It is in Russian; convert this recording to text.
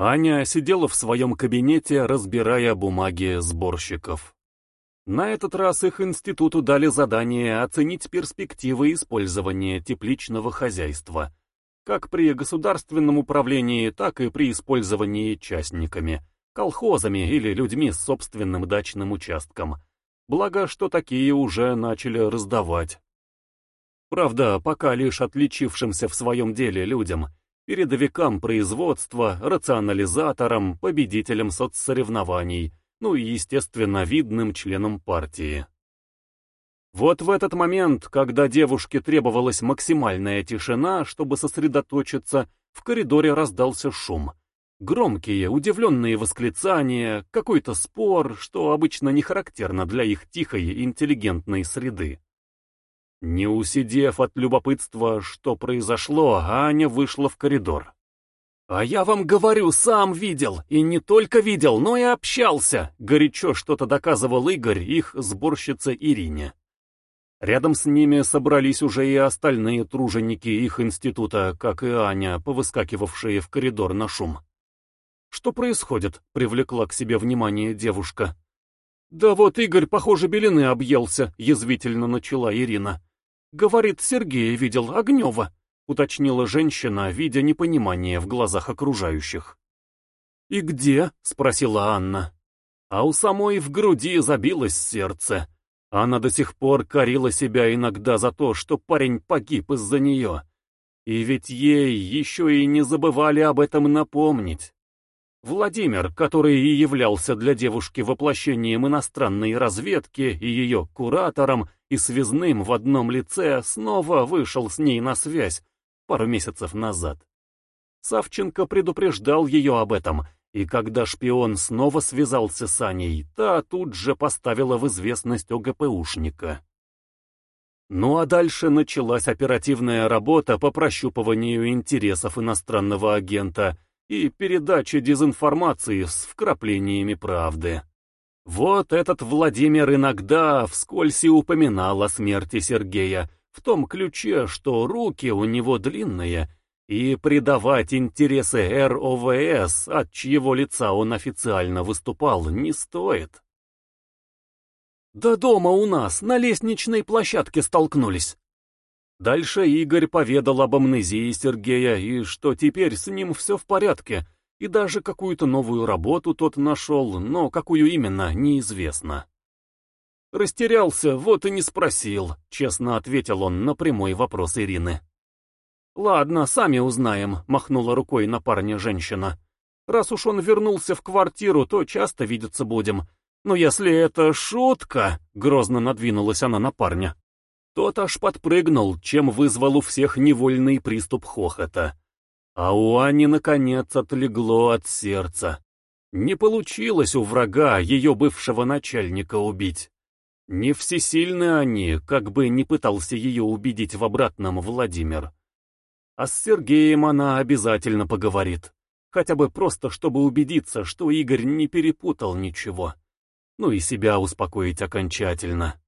Аня сидела в своем кабинете, разбирая бумаги сборщиков. На этот раз их институту дали задание оценить перспективы использования тепличного хозяйства, как при государственном управлении, так и при использовании частниками, колхозами или людьми с собственным дачным участком. Благо, что такие уже начали раздавать. Правда, пока лишь отличившимся в своем деле людям – передовикам производства, рационализаторам, победителям соцсоревнований, ну и, естественно, видным членам партии. Вот в этот момент, когда девушке требовалась максимальная тишина, чтобы сосредоточиться, в коридоре раздался шум. Громкие, удивленные восклицания, какой-то спор, что обычно не характерно для их тихой, интеллигентной среды. Не усидев от любопытства, что произошло, Аня вышла в коридор. «А я вам говорю, сам видел, и не только видел, но и общался», горячо что-то доказывал Игорь их сборщице Ирине. Рядом с ними собрались уже и остальные труженики их института, как и Аня, повыскакивавшие в коридор на шум. «Что происходит?» — привлекла к себе внимание девушка. «Да вот Игорь, похоже, белины объелся», — язвительно начала Ирина. «Говорит, Сергея видел, Огнева», — уточнила женщина, видя непонимание в глазах окружающих. «И где?» — спросила Анна. А у самой в груди забилось сердце. Она до сих пор корила себя иногда за то, что парень погиб из-за нее. И ведь ей еще и не забывали об этом напомнить. Владимир, который и являлся для девушки воплощением иностранной разведки и ее куратором и связным в одном лице, снова вышел с ней на связь пару месяцев назад. Савченко предупреждал ее об этом, и когда шпион снова связался с Аней, та тут же поставила в известность ОГПУшника. Ну а дальше началась оперативная работа по прощупыванию интересов иностранного агента — и передача дезинформации с вкраплениями правды. Вот этот Владимир иногда вскользь и упоминал о смерти Сергея, в том ключе, что руки у него длинные, и предавать интересы РОВС, от чьего лица он официально выступал, не стоит. «Да дома у нас, на лестничной площадке столкнулись», Дальше Игорь поведал об амнезии Сергея и что теперь с ним все в порядке, и даже какую-то новую работу тот нашел, но какую именно, неизвестно. Растерялся, вот и не спросил, честно ответил он на прямой вопрос Ирины. «Ладно, сами узнаем», — махнула рукой на парня женщина. «Раз уж он вернулся в квартиру, то часто видеться будем. Но если это шутка...» — грозно надвинулась она на парня. Тот аж подпрыгнул, чем вызвал у всех невольный приступ хохота. А у Ани, наконец, отлегло от сердца. Не получилось у врага ее бывшего начальника убить. Не всесильны они, как бы не пытался ее убедить в обратном Владимир. А с Сергеем она обязательно поговорит. Хотя бы просто, чтобы убедиться, что Игорь не перепутал ничего. Ну и себя успокоить окончательно.